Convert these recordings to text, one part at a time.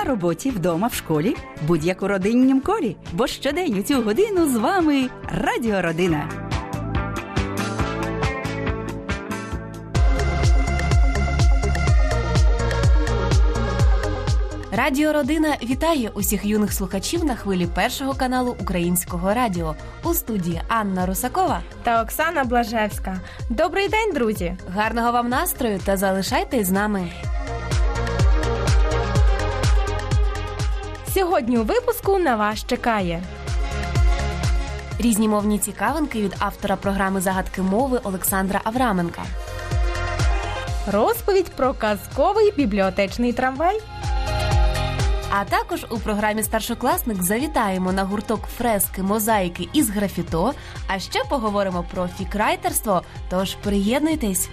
на роботі, вдома, в школі, будь-яку родиннім колі, бо щодень у цю годину з вами Радіо Родина. Радіо Родина вітає усіх юних слухачів на хвилі першого каналу Українського радіо у студії Анна Русакова та Оксана Блажевська. Добрий день, друзі! Гарного вам настрою та залишайтесь з нами. Сьогодні у випуску на вас чекає різні мовні цікавинки від автора програми загадки мови Олександра Авраменка. Розповідь про казковий бібліотечний трамвай. А також у програмі Старшокласник завітаємо на гурток фрески, мозаїки із графіто. А ще поговоримо про фікрайтерство. Тож приєднуйтесь.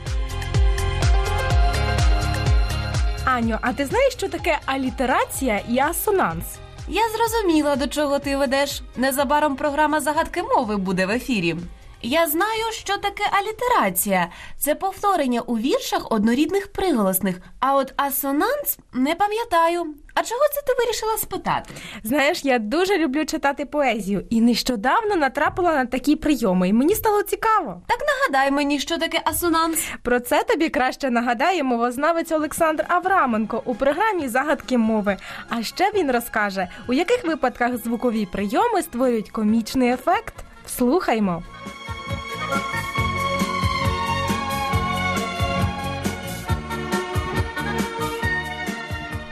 Аню, а ти знаєш, що таке алітерація і асонанс? Я зрозуміла, до чого ти ведеш. Незабаром програма загадки мови буде в ефірі. Я знаю, що таке алітерація. Це повторення у віршах однорідних приголосних. А от асонанс не пам'ятаю. А чого це ти вирішила спитати? Знаєш, я дуже люблю читати поезію і нещодавно натрапила на такі прийоми, і мені стало цікаво. Так нагадай мені, що таке асонанс. Про це тобі краще нагадає мовознавець Олександр Авраменко у програмі Загадки мови. А ще він розкаже, у яких випадках звукові прийоми створюють комічний ефект. Слухаймо.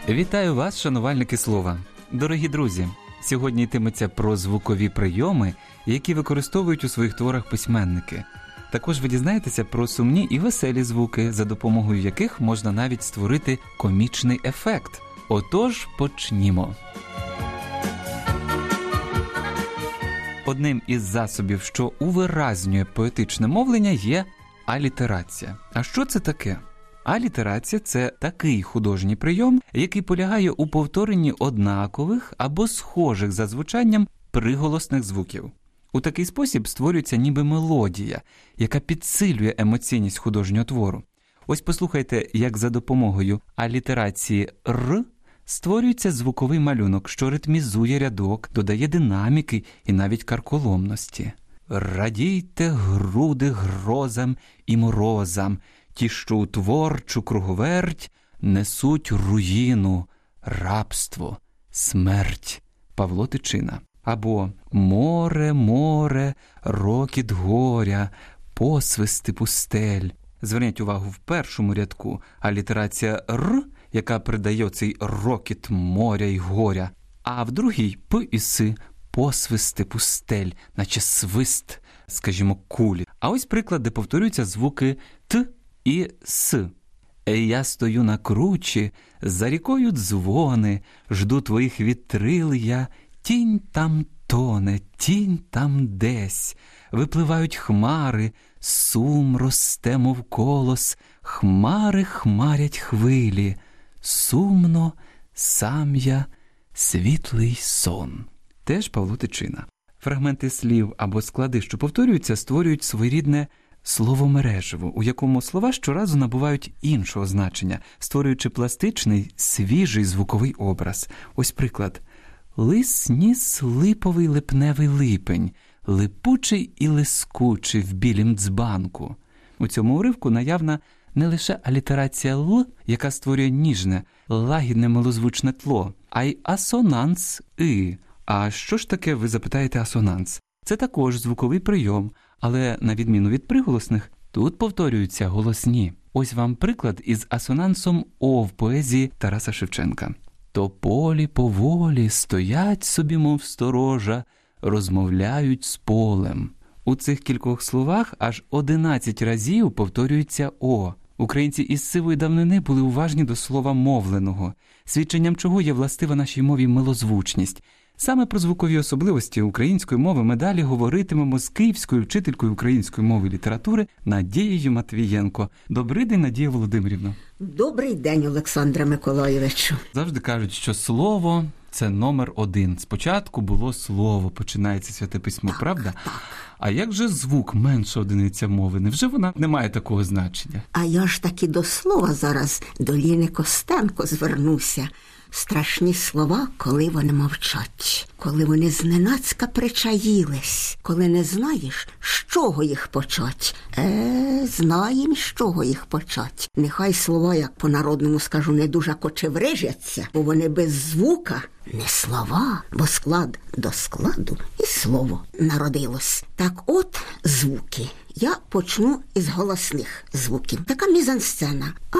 Вітаю вас, шанувальники слова. Дорогі друзі. Сьогодні йтиметься про звукові прийоми, які використовують у своїх творах письменники. Також ви дізнаєтеся про сумні і веселі звуки, за допомогою яких можна навіть створити комічний ефект. Отож, почнімо. Одним із засобів, що увиразнює поетичне мовлення, є алітерація. А що це таке? Алітерація це такий художній прийом, який полягає у повторенні однакових або схожих за звучанням приголосних звуків. У такий спосіб створюється ніби мелодія, яка підсилює емоційність художнього твору. Ось послухайте, як за допомогою алітерації Р створюється звуковий малюнок, що ритмізує рядок, додає динаміки і навіть карколомності. Радійте груди грозам і морозам ті, що у творчу круговерть несуть руїну, рабство, смерть Павло Тичина. Або море, море, рокіт горя, посвисти пустель. Зверніть увагу в першому рядку, а літерація Р, яка придає цей рокіт моря й горя, а в другій П і С посвисти пустель, наче свист, скажімо, кулі. А ось приклад, де повторюються звуки Т і С. Я стою на кручі, за рікою дзвони, жду твоїх вітрил я, тінь там тоне, тінь там десь, випливають хмари, сум росте, мов колос, хмари хмарять хвилі, сумно, сам я, світлий сон. Теж Павло Тичина. Фрагменти слів або склади, що повторюються, створюють своєрідне слово мережево, у якому слова щоразу набувають іншого значення, створюючи пластичний, свіжий звуковий образ. Ось приклад. Лис ніс липовий липневий липень, липучий і лискучий в білім дзбанку. У цьому уривку наявна не лише алітерація Л, яка створює ніжне, лагідне милозвучне тло, а й асонанс И. А що ж таке, ви запитаєте асонанс? Це також звуковий прийом, але на відміну від приголосних, тут повторюються голосні. Ось вам приклад із асонансом О в поезії Тараса Шевченка. То полі поволі стоять собі, мов сторожа, розмовляють з полем. У цих кількох словах аж одинадцять разів повторюється О. Українці із сивої давнини були уважні до слова мовленого, свідченням чого є властива нашій мові милозвучність. Саме про звукові особливості української мови ми далі говоритимемо з київською вчителькою української мови і літератури Надією Матвієнко. Добрий день, Надія Володимирівна. Добрий день, Олександре Миколаєвичу. Завжди кажуть, що слово це номер один. Спочатку було слово, починається святе письмо, так, правда? Так. А як же звук менша одиниця мови? Невже вона не має такого значення? А я ж таки до слова зараз до Ліни Костенко звернуся. Страшні слова, коли вони мовчать, коли вони зненацька причаїлись, коли не знаєш, з чого їх почать. Е, знаєм, з чого їх почать. Нехай слова, як по народному скажу, не дуже кочеврижаться, бо вони без звука. Не слова, бо склад до складу і слово народилось. Так от звуки. Я почну із голосних звуків. Така мізансцена. А,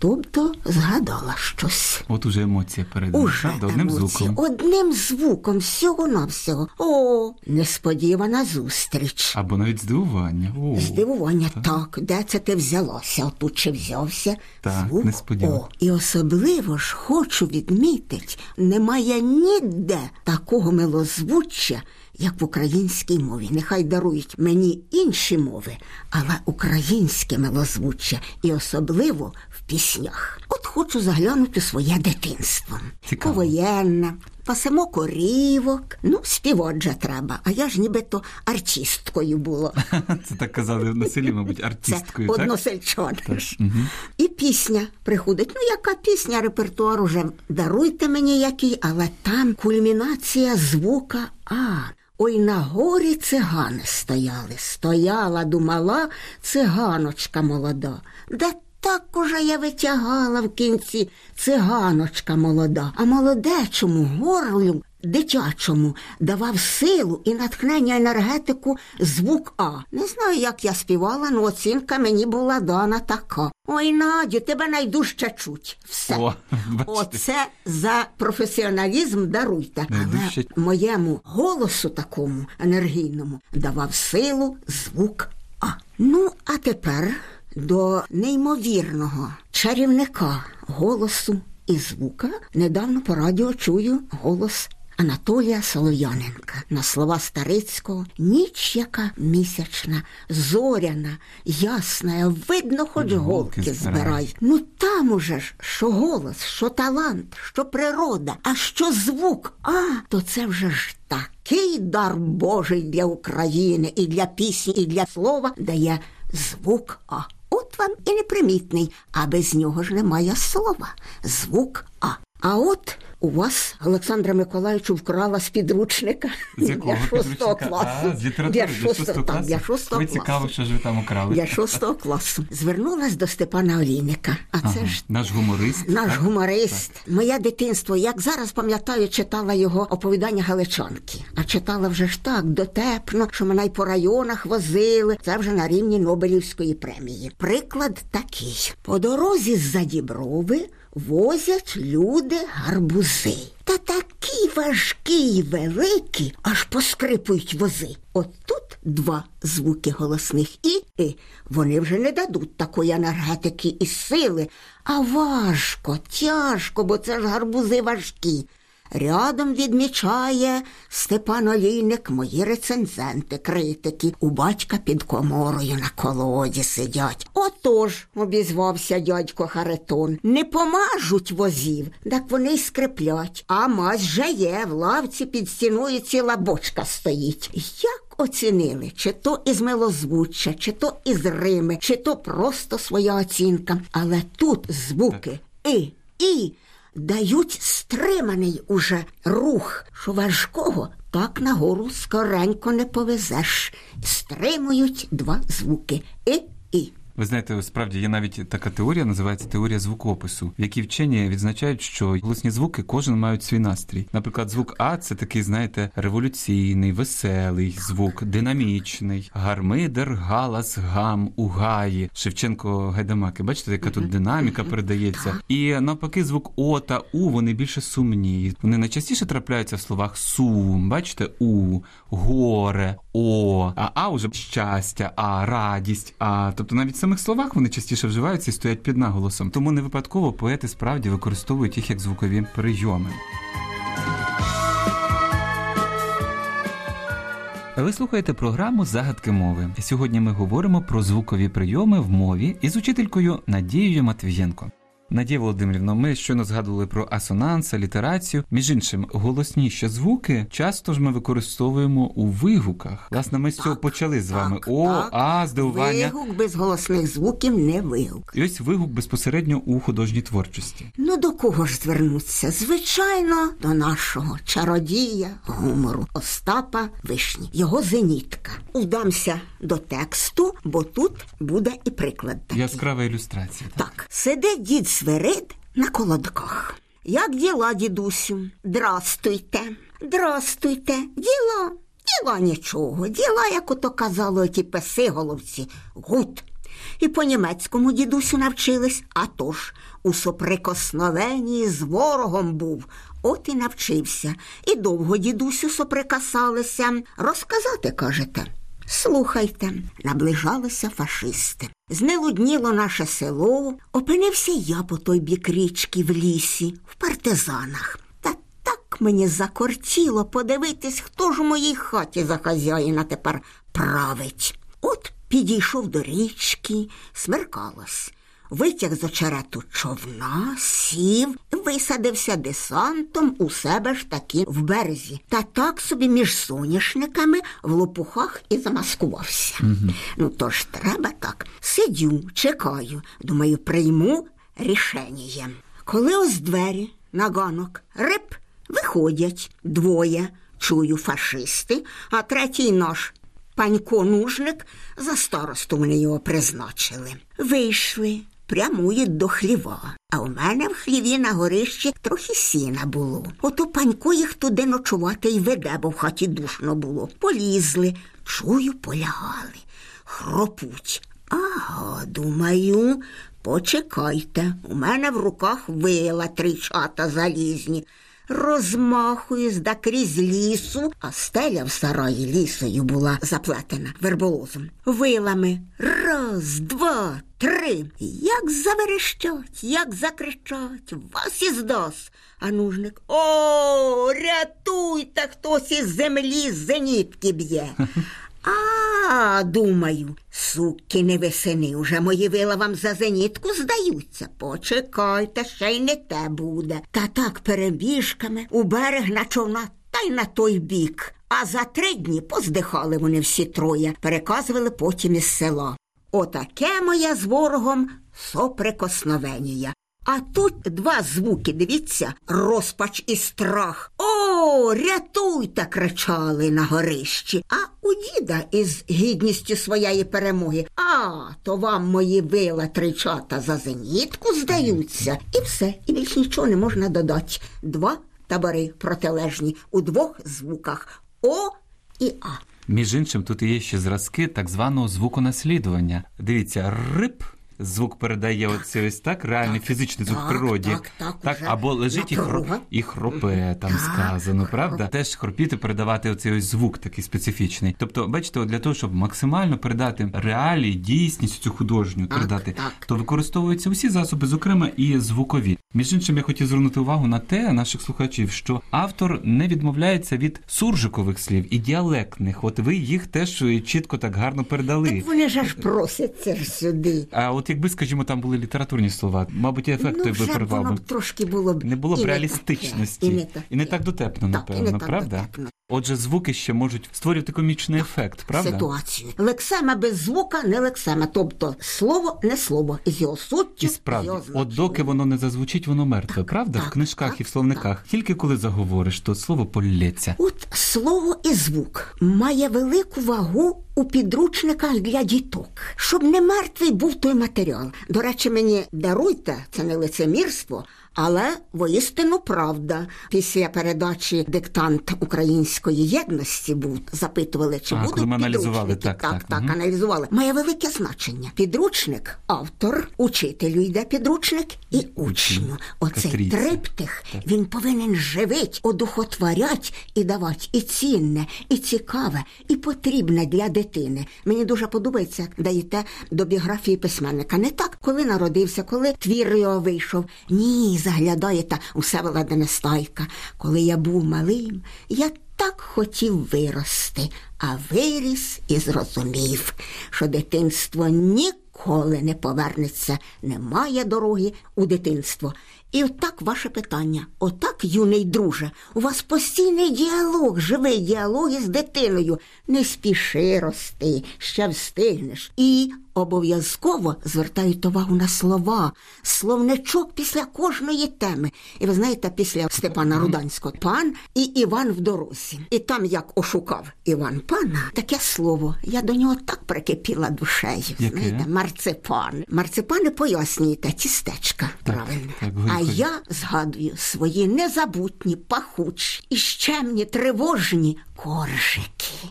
тобто згадала щось. От уже емоція правда? Одним емоції. звуком. Одним звуком, всього навсього. О, несподівана зустріч. Або навіть здивування. О, Здивування, так, де це ти взялося? Отут чи взявся? Так, Звук несподівано. О. І особливо ж хочу відмітити, немає ніде такого милозвуччя, як в українській мові. Нехай дарують мені інші мови, але українське милозвуччя, і особливо піснях. От хочу заглянути своє дитинство. Цікаво. Повоєнне, пасемо корівок. Ну, співати же треба, а я ж нібито артисткою була. Це так казали на селі, мабуть, Це артисткою, так? односельчани. ж. Мгм. І пісня приходить. Ну, яка пісня, репертуар уже даруйте мені який, але там кульмінація звука А. Ой, на горі цигани стояли. Стояла, думала, циганочка молода. Да так уже я витягала в кінці циганочка молода, а молодечому горлю дитячому давав силу і натхнення енергетику звук А. Не знаю, як я співала, але оцінка мені була дана така. Ой, Надю, тебе найдужче чуть. Все. О. Оце за професіоналізм даруйте. Найдужче. Але моєму голосу такому енергійному давав силу звук А. Ну, а тепер до неймовірного чарівника голосу і звука недавно по радіо чую голос. Анатолія Солов'яненка на слова Старицького ніч яка місячна, зоряна, ясна, видно, хоч Голки голки збирай. збирай. Ну там уже ж що голос, що талант, що природа, а що звук. А то це вже ж такий дар Божий для України і для пісні, і для слова дає звук А. От вам і непримітний, а без нього ж немає слова. Звук А. А от у вас, Олександра Миколаївичу, вкрала з підручника З якого для шостого класу. А, з літератури для шостого, так, класу? для шостого Ви класу. цікаво, що ж ви там украли. Для шостого класу. Звернулась до Степана Олійника. А Ага, це ж Наш гуморист. наш так? гуморист. Моє дитинство, як зараз пам'ятаю, читала його оповідання Галичанки. А читала вже ж так дотепно, що мене й по районах возили. Це вже на рівні Нобелівської премії. Приклад такий: по дорозі з-за Діброви возять люди гарбузи. Та такі важкі й великі, аж поскрипують вози. От тут два звуки голосних і, і вони вже не дадуть такої енергетики і сили. А важко, тяжко, бо це ж гарбузи важкі. Рядом відмічає Степан Олійник мої рецензенти, критики. У батька під коморою на колоді сидять. Отож, обізвався дядько Харитон, не помажуть возів, так вони й скриплять. А мазь же є, в лавці під стіною ціла бочка стоїть. Як оцінили, чи то із милозвуччя, чи то із Рими, чи то просто своя оцінка. Але тут звуки і, і дають стриманий уже рух, що важкого так нагору скоренько не повезеш. Стримують два звуки і. Ви знаєте, справді є навіть така теорія, називається теорія звукопису, в якій вчені відзначають, що голосні звуки кожен мають свій настрій. Наприклад, звук А це такий, знаєте, революційний, веселий звук, динамічний, гармидер, галас, гам, угаї, Шевченко, Гайдамаки. Бачите, яка тут динаміка передається. І навпаки, звук О та У вони більше сумні. Вони найчастіше трапляються в словах сум. Бачите, у, горе, о, а а уже щастя, а радість. А тобто навіть в самих словах вони частіше вживаються і стоять під наголосом. Тому не випадково поети справді використовують їх як звукові прийоми. Ви слухаєте програму Загадки мови. Сьогодні ми говоримо про звукові прийоми в мові із учителькою Надією Матвієнко. Надія Володимирівна, ми щойно згадували про асонанс, алітерацію. Між іншим, голосніші звуки часто ж ми використовуємо у вигуках. Власне, ми з цього почали з вами. так, О, так. а, здивування. Вигук без голосних звуків не вигук. І ось вигук безпосередньо у художній творчості. Ну до кого ж звернуться? Звичайно, до нашого чародія гумору Остапа Вишні, його зенітка. Удамся до тексту, бо тут буде і приклад такий. Яскрава ілюстрація. Так? Так, сидить дід Свирид на колодках. Як діла, дідусю? Драстуйте, драстуйте, діла, діла нічого, діла, як ото казали ті песиголовці, gut. І по-німецькому дідусю навчились, атож у соприкосновенні з ворогом був. От і навчився. І довго дідусю соприкасалися. Розказати, кажете. Слухайте, наближалися фашисти. Знелудніло наше село, опинився я по той бік річки в лісі, в партизанах. Та так мені закортіло подивитись, хто ж у моїй хаті за хазяїна тепер править. От підійшов до річки, смеркалось. Витяг з очерету човна, сів, висадився десантом у себе ж таки в березі. Та так собі між соняшниками в лопухах і замаскувався. Ну то ж треба так. Сидю, чекаю, думаю, прийму рішення. Коли ось двері на ганок рип виходять двоє. Чую фашисти, а третій наш панько нужник за старосту вони його призначили. Вийшли, прямують до хліва. А у мене в хліві на горищі трохи сіна було. Ото панько їх туди ночувати й веде, бо в хаті душно було. Полізли, чую, полягали, хропуть. Ага, думаю, почекайте, у мене в руках вила три чата залізні. Розмахуюсь да крізь лісу, а стеля в сараї лісою була заплетена верболозом. Вилами раз, два, три. Як заверещать, як закричать, вас із дос. А нужник О, рятуйте, хтось із землі зенітки б'є. А, думаю, суки не весени, уже мої вила вам за зенітку здаються. Почекайте, ще й не те буде. Та так перебіжками у берег на човна та й на той бік. А за три дні поздихали вони всі троє, переказували потім із села. Отаке моє з ворогом соприкосновення. А тут два звуки, дивіться, розпач і страх. О, рятуйте! кричали на горищі. А у діда із гідністю своєї перемоги. А, то вам мої вила тричата за зенітку здаються. І все, і більш нічого не можна додати. Два табори протилежні у двох звуках О і А. Між іншим, тут є ще зразки так званого звуконаслідування. Дивіться, рип. Звук передає оце ось так, реальний фізичний звук в так, природі. так, так, уже або лежить і, хроп, і хропе, там Так, сказано, хроп. правда? Теж хропіти, передавати оцей ось звук такий специфічний. Тобто, бачите, для того, щоб максимально передати реалії, дійсність цю художню, Так, передати, так. то використовуються усі засоби, зокрема і звукові. Між іншим, я хотів звернути увагу на те, наших слухачів, що автор не відмовляється від суржикових слів і діалектних. От ви їх теж чітко так гарно передали. Вони ж аж просяться сюди. А от якби, скажімо, там були літературні слова, мабуть, і ефект той Ну, передав воно би. б трошки було б Не було б і реалістичності. таке, і не таке. і не так дотепно, Так, і напевно, не так правда? дотепно. Отже, звуки ще можуть створювати комічний ефект, правда? ситуацію. Лексема без звука не лексема, тобто слово не слово, з його суттю, І з справді, його от доки воно не зазвучить, воно мертве, правда? так, в книжках так, і в словниках. Тільки коли заговориш, то слово полється. От слово і звук має велику вагу у підручниках для діток, щоб не мертвий був той матеріал. До речі, мені даруйте, це не лицемірство. Але воістину правда. Після передачі диктант української єдності був запитували, чи А, будуть коли аналізували, так, так, так, так, мгм. аналізували. Має велике значення. Підручник, автор, учителю йде підручник і учню. Оцей Катрійці. триптих він повинен живить, одухотворять і давати і цінне, і цікаве, і потрібне для дитини. Мені дуже подобається, як даєте до біографії письменника. Не так, коли народився, коли твір його вийшов. Ні, заглядаєте у Всеволода Нестайка. Коли я був малим, я так хотів вирости, а виріс і зрозумів, що дитинство ніколи не повернеться, немає дороги у дитинство. І отак ваше питання. Отак, юний друже, у вас постійний діалог, живий діалог із дитиною. Не спіши рости, ще встигнеш. І обов'язково звертають увагу на слова, словничок після кожної теми. І ви знаєте, після Степана Руданського пан і Іван в дорозі. І там, як ошукав Іван пана, таке слово. Я до нього так прикипіла душею. Яке? Знаєте, марципан. Марципани пояснюєте, тістечка. Так, правильно. так, а я згадую свої незабутні, пахучі і щемні, тривожні коржики.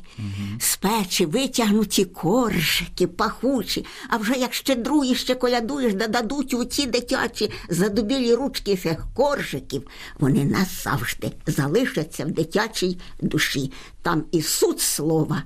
З печі витягнуті коржики, пахучі. А вже як щедруєш, ще колядуєш, да дадуть у ці дитячі задубілі ручки цих коржиків, вони назавжди залишаться в дитячій душі. Там і суть слова,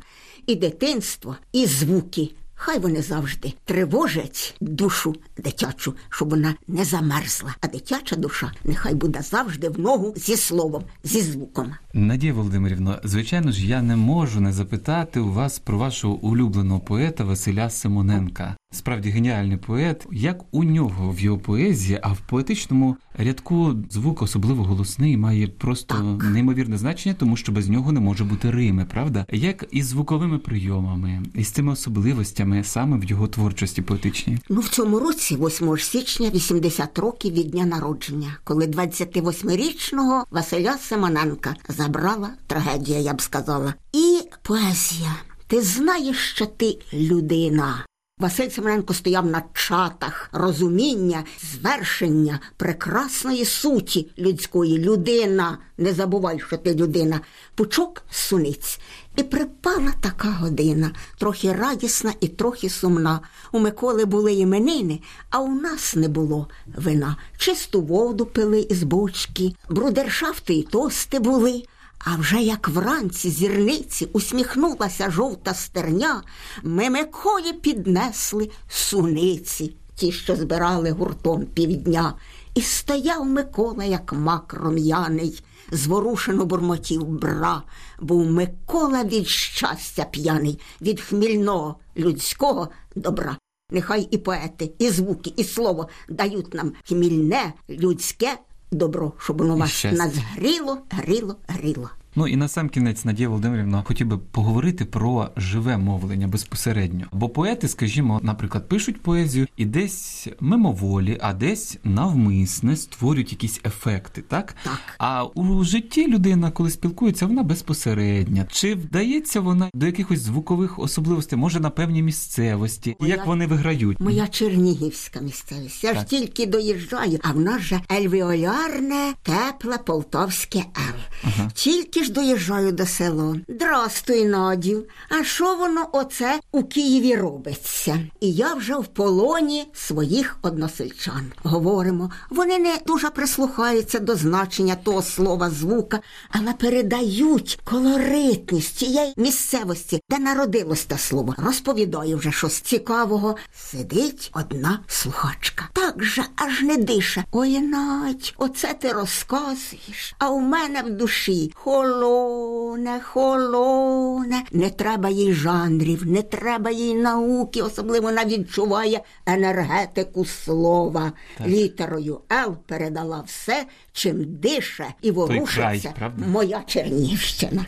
і дитинство, і звуки. Хай вони завжди тривожать душу дитячу, щоб вона не замерзла. А дитяча душа нехай буде завжди в ногу зі словом, зі звуком. Надія Володимирівна, звичайно ж, я не можу не запитати у вас про вашого улюбленого поета Василя Симоненка. Справді геніальний поет. Як у нього в його поезії, а в поетичному рядку звук особливо голосний має просто Так. неймовірне значення, тому що без нього не може бути рими, правда? Як із звуковими прийомами, із цими особливостями саме в його творчості поетичній. Ну, в цьому році, 8 січня, 80 років від дня народження, коли 28-річного Василя Симоненка забрала трагедія, я б сказала. І поезія. Ти знаєш, що ти людина. Василь Семененко стояв на чатах розуміння, звершення прекрасної суті людської. Людина, не забувай, що ти людина. Пучок суниць. І припала така година, трохи радісна і трохи сумна. У Миколи були іменини, а у нас не було вина. Чисту воду пили із бочки, брудершафти і тости були. А вже як вранці зірниці усміхнулася жовта стерня, ми Миколі піднесли суниці, ті, що збирали гуртом півдня. І стояв Микола, як мак рум'яний, зворушено бурмотів бра, був Микола від щастя п'яний, від хмільного людського добра. Нехай і поети, і звуки, і слово дають нам хмільне людське добро, щоб воно вас щастя. нас гріло, гріло, гріло. Ну і на сам кінець, Надія Володимирівна, хотів би поговорити про живе мовлення безпосередньо. Бо поети, скажімо, наприклад, пишуть поезію і десь мимоволі, а десь навмисне створюють якісь ефекти, так? Так. А у житті людина, коли спілкується, вона безпосередня. Чи вдається вона до якихось звукових особливостей, може на певній місцевості? Моя- Як вони виграють? Моя чернігівська місцевість. Я ж тільки доїжджаю, а в нас же ельвіолярне, тепле полтавське Л. Тільки ж доїжджаю до село. Здрастуй, Надю. А що воно оце у Києві робиться? І я вже в полоні своїх односельчан. Говоримо, вони не дуже прислухаються до значення того слова звука, але передають колоритність тієї місцевості, де народилось те слово. Розповідаю вже щось цікавого. Сидить одна слухачка. Так же аж не дише. Ой, Надь, оце ти розказуєш. А у мене в душі холоне, холоне. Не треба їй жанрів, не треба їй науки, особливо вона відчуває енергетику слова. Літерою Л передала все, чим дише і ворушиться моя Чернігівщина.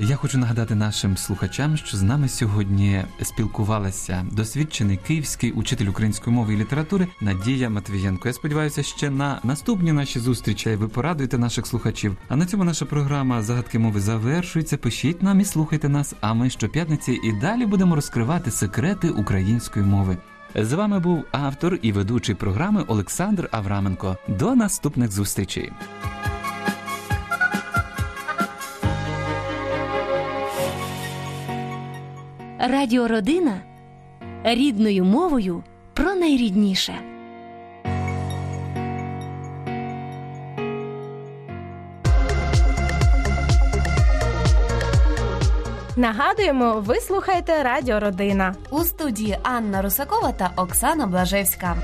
Я хочу нагадати нашим слухачам, що з нами сьогодні спілкувалася досвідчений київський учитель української мови і літератури Надія Матвієнко. Я сподіваюся, ще на наступні наші зустрічі ви порадуєте наших слухачів. А на цьому наша програма Загадки мови завершується. Пишіть нам і слухайте нас. А ми щоп'ятниці і далі будемо розкривати секрети української мови. З вами був автор і ведучий програми Олександр Авраменко. До наступних зустрічей. Радіо Родина рідною мовою про найрідніше. Нагадуємо, ви слухаєте Радіо Родина. У студії Анна Русакова та Оксана Блажевська.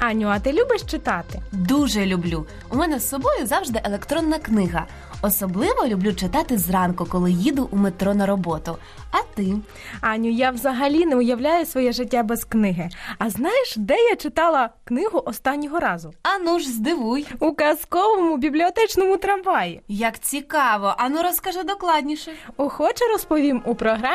Аню, а ти любиш читати? Дуже люблю. У мене з собою завжди електронна книга. Особливо люблю читати зранку, коли їду у метро на роботу. А ти? Аню, я взагалі не уявляю своє життя без книги. А знаєш, де я читала книгу останнього разу? Ану ж здивуй. У казковому бібліотечному трамваї. Як цікаво, ану розкажи докладніше. Охоче розповім у програмі.